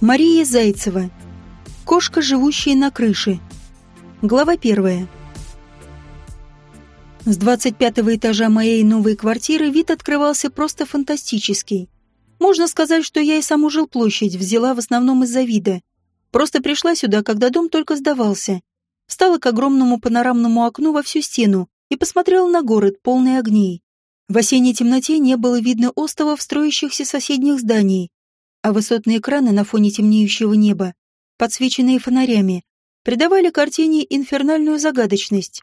Мария Зайцева. Кошка, живущая на крыше. Глава первая. С 25 этажа моей новой квартиры вид открывался просто фантастический. Можно сказать, что я и саму жилплощадь взяла в основном из-за вида. Просто пришла сюда, когда дом только сдавался. Встала к огромному панорамному окну во всю стену и посмотрела на город, полный огней. В осенней темноте не было видно островов строящихся соседних зданий, а высотные экраны на фоне темнеющего неба, подсвеченные фонарями, придавали картине инфернальную загадочность.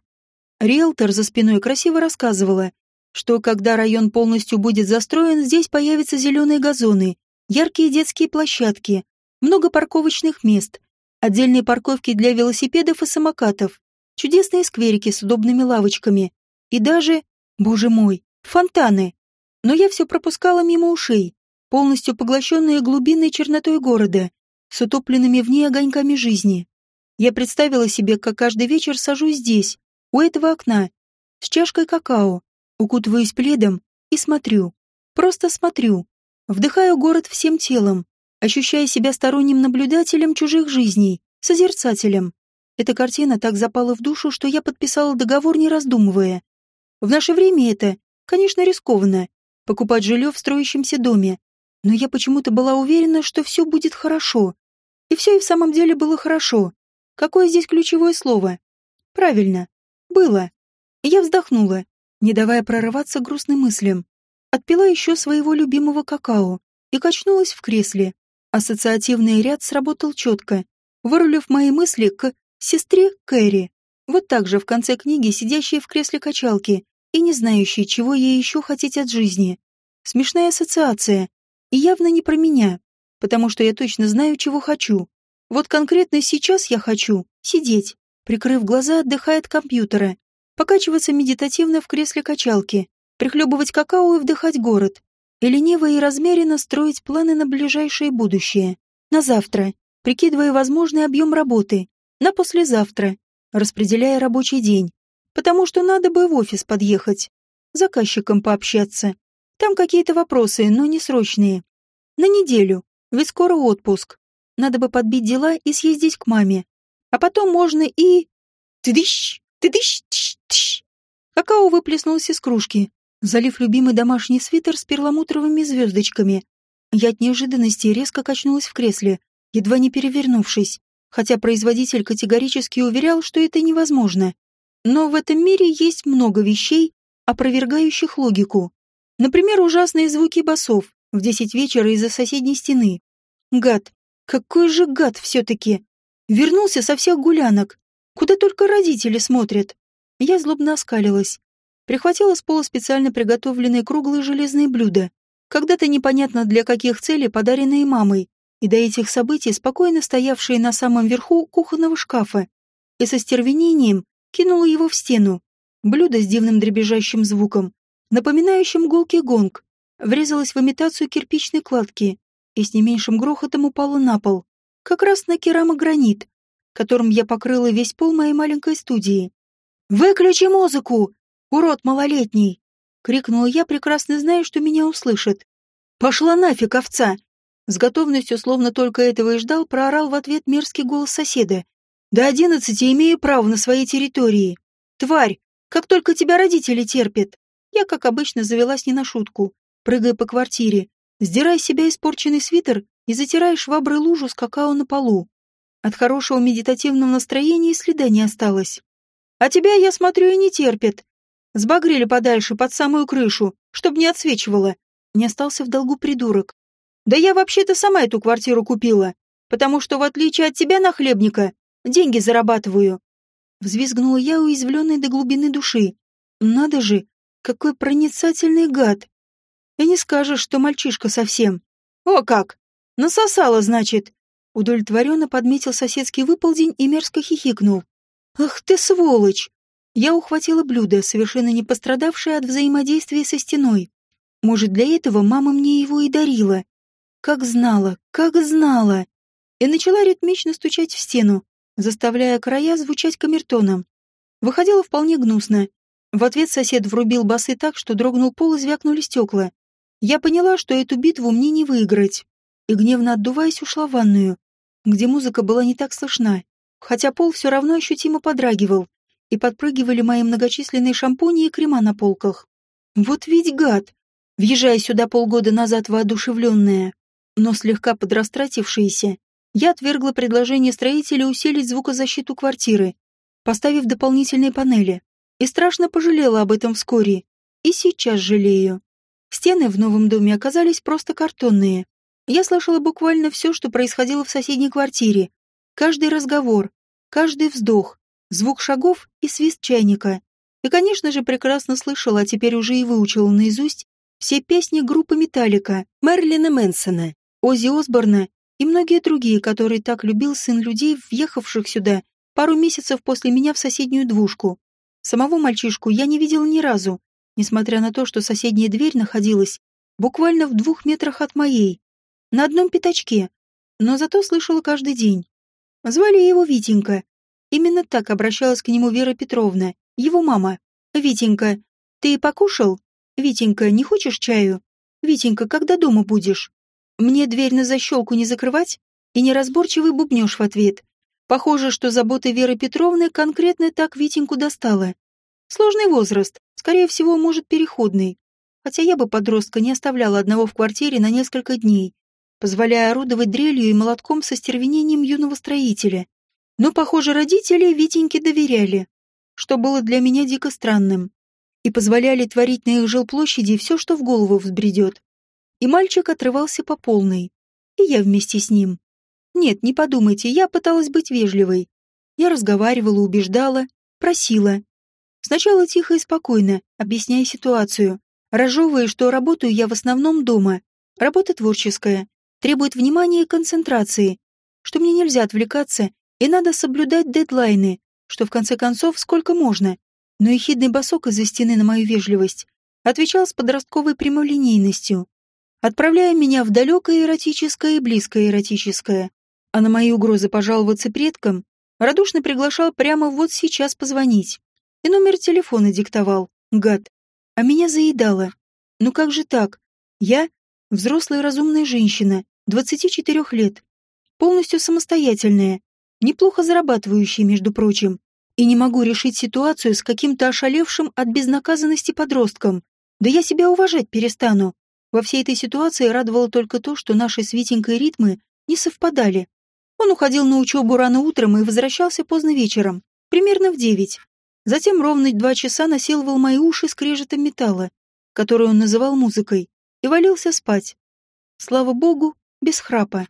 Риэлтор за спиной красиво рассказывала, что когда район полностью будет застроен, здесь появятся зеленые газоны, яркие детские площадки, много парковочных мест, отдельные парковки для велосипедов и самокатов, чудесные скверики с удобными лавочками и даже, боже мой, фонтаны. Но я все пропускала мимо ушей полностью поглощенная глубинной чернотой города, с утопленными в ней огоньками жизни. Я представила себе, как каждый вечер сажусь здесь, у этого окна, с чашкой какао, укутываюсь пледом и смотрю. Просто смотрю. Вдыхаю город всем телом, ощущая себя сторонним наблюдателем чужих жизней, созерцателем. Эта картина так запала в душу, что я подписала договор, не раздумывая. В наше время это, конечно, рискованно. Покупать жилье в строящемся доме, но я почему-то была уверена, что все будет хорошо. И все и в самом деле было хорошо. Какое здесь ключевое слово? Правильно. Было. Я вздохнула, не давая прорываться грустным мыслям. Отпила еще своего любимого какао и качнулась в кресле. Ассоциативный ряд сработал четко, вырулив мои мысли к сестре Кэрри. Вот так же в конце книги сидящей в кресле качалки и не знающей, чего ей еще хотеть от жизни. Смешная ассоциация, и явно не про меня, потому что я точно знаю, чего хочу. Вот конкретно сейчас я хочу сидеть, прикрыв глаза, отдыхая от компьютера, покачиваться медитативно в кресле качалки, прихлебывать какао и вдыхать город, и лениво и размеренно строить планы на ближайшее будущее, на завтра, прикидывая возможный объем работы, на послезавтра, распределяя рабочий день, потому что надо бы в офис подъехать, заказчиком пообщаться, там какие-то вопросы, но не срочные. На неделю, ведь скоро отпуск. Надо бы подбить дела и съездить к маме. А потом можно и... Тыдыщ, тыдыщ, тыщ, тыщ. Какао выплеснулось из кружки, залив любимый домашний свитер с перламутровыми звездочками. Я от неожиданности резко качнулась в кресле, едва не перевернувшись, хотя производитель категорически уверял, что это невозможно. Но в этом мире есть много вещей, опровергающих логику. Например, ужасные звуки басов в десять вечера из-за соседней стены. Гад, какой же гад все-таки! Вернулся со всех гулянок, куда только родители смотрят. Я злобно оскалилась. Прихватила с пола специально приготовленные круглые железные блюда, когда-то непонятно для каких целей подаренные мамой, и до этих событий спокойно стоявшие на самом верху кухонного шкафа, и со стервенением кинула его в стену. Блюдо с дивным дребезжащим звуком напоминающим гулкий гонг, врезалась в имитацию кирпичной кладки и с не меньшим грохотом упала на пол, как раз на керамогранит, которым я покрыла весь пол моей маленькой студии. «Выключи музыку! Урод малолетний!» — крикнула я, прекрасно зная, что меня услышат. «Пошла нафиг, овца!» С готовностью, словно только этого и ждал, проорал в ответ мерзкий голос соседа. «До одиннадцати имею право на своей территории. Тварь, как только тебя родители терпят!» Я, как обычно, завелась не на шутку, прыгая по квартире, сдирая с себя испорченный свитер и затирая шваброй лужу с какао на полу. От хорошего медитативного настроения следа не осталось. А тебя, я смотрю, и не терпят. Сбагрили подальше, под самую крышу, чтобы не отсвечивало. Не остался в долгу придурок. Да я вообще-то сама эту квартиру купила, потому что, в отличие от тебя, нахлебника, деньги зарабатываю. Взвизгнула я, уязвленной до глубины души. Надо же, какой проницательный гад. И не скажешь, что мальчишка совсем. О как! Насосала, значит. Удовлетворенно подметил соседский выполдень и мерзко хихикнул. Ах ты сволочь! Я ухватила блюдо, совершенно не пострадавшее от взаимодействия со стеной. Может, для этого мама мне его и дарила. Как знала, как знала. И начала ритмично стучать в стену, заставляя края звучать камертоном. Выходило вполне гнусно, в ответ сосед врубил басы так, что дрогнул пол и звякнули стекла. Я поняла, что эту битву мне не выиграть. и, гневно отдуваясь, ушла в ванную, где музыка была не так слышна, хотя пол все равно ощутимо подрагивал, и подпрыгивали мои многочисленные шампуни и крема на полках. Вот ведь гад! Въезжая сюда полгода назад воодушевленная, но слегка подрастратившаяся, я отвергла предложение строителя усилить звукозащиту квартиры, поставив дополнительные панели, и страшно пожалела об этом вскоре, и сейчас жалею. Стены в новом доме оказались просто картонные. Я слышала буквально все, что происходило в соседней квартире. Каждый разговор, каждый вздох, звук шагов и свист чайника. И, конечно же, прекрасно слышала, а теперь уже и выучила наизусть все песни группы «Металлика», Мэрилина Мэнсона, Оззи Осборна и многие другие, которые так любил сын людей, въехавших сюда пару месяцев после меня в соседнюю двушку. Самого мальчишку я не видела ни разу, несмотря на то, что соседняя дверь находилась буквально в двух метрах от моей, на одном пятачке, но зато слышала каждый день. Звали его Витенька. Именно так обращалась к нему Вера Петровна, его мама. «Витенька, ты покушал? Витенька, не хочешь чаю? Витенька, когда дома будешь? Мне дверь на защелку не закрывать?» И неразборчивый бубнёж в ответ. Похоже, что забота Веры Петровны конкретно так Витеньку достала. Сложный возраст, скорее всего, может, переходный. Хотя я бы подростка не оставляла одного в квартире на несколько дней, позволяя орудовать дрелью и молотком со стервенением юного строителя. Но, похоже, родители Витеньке доверяли, что было для меня дико странным, и позволяли творить на их жилплощади все, что в голову взбредет. И мальчик отрывался по полной, и я вместе с ним. Нет, не подумайте, я пыталась быть вежливой. Я разговаривала, убеждала, просила, Сначала тихо и спокойно, объясняя ситуацию, разжевывая, что работаю я в основном дома. Работа творческая, требует внимания и концентрации, что мне нельзя отвлекаться и надо соблюдать дедлайны, что в конце концов сколько можно. Но ехидный босок из-за стены на мою вежливость отвечал с подростковой прямолинейностью, отправляя меня в далекое эротическое и близкое эротическое, а на мои угрозы пожаловаться предкам радушно приглашал прямо вот сейчас позвонить и номер телефона диктовал, гад. А меня заедало. Ну как же так? Я — взрослая разумная женщина, 24 лет, полностью самостоятельная, неплохо зарабатывающая, между прочим, и не могу решить ситуацию с каким-то ошалевшим от безнаказанности подростком. Да я себя уважать перестану. Во всей этой ситуации радовало только то, что наши с Витенькой ритмы не совпадали. Он уходил на учебу рано утром и возвращался поздно вечером, примерно в девять. Затем ровно два часа насиловал мои уши скрежетом металла, который он называл музыкой, и валился спать. Слава богу, без храпа.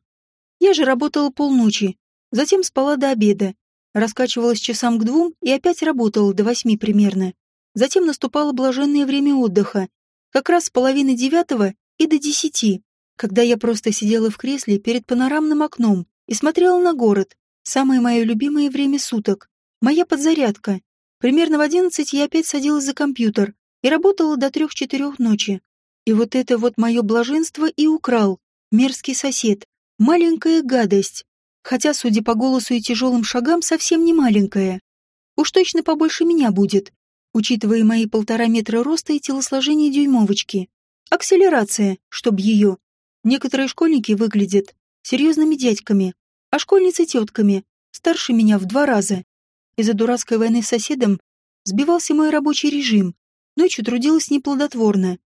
Я же работала полночи, затем спала до обеда, раскачивалась часам к двум и опять работала до восьми примерно. Затем наступало блаженное время отдыха, как раз с половины девятого и до десяти, когда я просто сидела в кресле перед панорамным окном и смотрела на город, самое мое любимое время суток, моя подзарядка. Примерно в одиннадцать я опять садилась за компьютер и работала до трех-четырех ночи. И вот это вот мое блаженство и украл. Мерзкий сосед. Маленькая гадость. Хотя, судя по голосу и тяжелым шагам, совсем не маленькая. Уж точно побольше меня будет, учитывая мои полтора метра роста и телосложение дюймовочки. Акселерация, чтоб ее. Некоторые школьники выглядят серьезными дядьками, а школьницы тетками, старше меня в два раза. Из-за дурацкой войны с соседом сбивался мой рабочий режим. Ночью трудилась неплодотворно.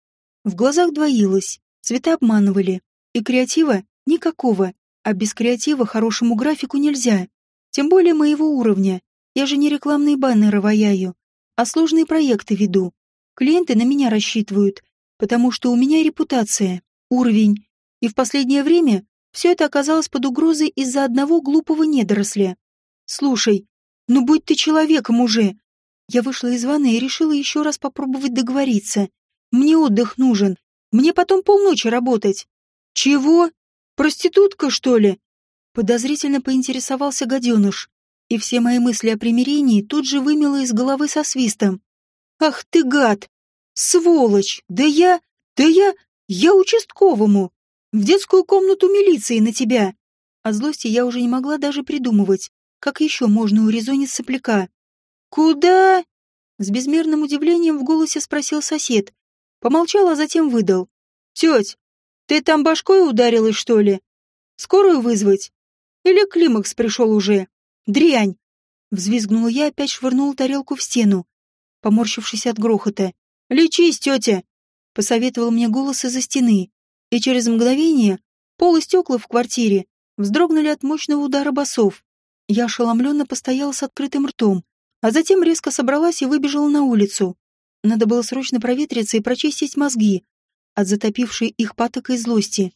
В глазах двоилось, цвета обманывали. И креатива никакого, а без креатива хорошему графику нельзя. Тем более моего уровня. Я же не рекламные баннеры ваяю, а сложные проекты веду. Клиенты на меня рассчитывают, потому что у меня репутация, уровень. И в последнее время все это оказалось под угрозой из-за одного глупого недоросля. Слушай, ну будь ты человеком уже. Я вышла из ванны и решила еще раз попробовать договориться. Мне отдых нужен. Мне потом полночи работать. Чего? Проститутка, что ли? Подозрительно поинтересовался гаденыш. И все мои мысли о примирении тут же вымело из головы со свистом. Ах ты гад! Сволочь! Да я... Да я... Я участковому! В детскую комнату милиции на тебя! От злости я уже не могла даже придумывать, как еще можно урезонить сопляка? «Куда?» С безмерным удивлением в голосе спросил сосед. Помолчал, а затем выдал. «Теть, ты там башкой ударилась, что ли? Скорую вызвать? Или климакс пришел уже? Дрянь!» Взвизгнула я, опять швырнула тарелку в стену, поморщившись от грохота. «Лечись, тетя!» — посоветовал мне голос из-за стены. И через мгновение пол и стекла в квартире вздрогнули от мощного удара басов. Я ошеломленно постояла с открытым ртом, а затем резко собралась и выбежала на улицу. Надо было срочно проветриться и прочистить мозги от затопившей их патокой злости.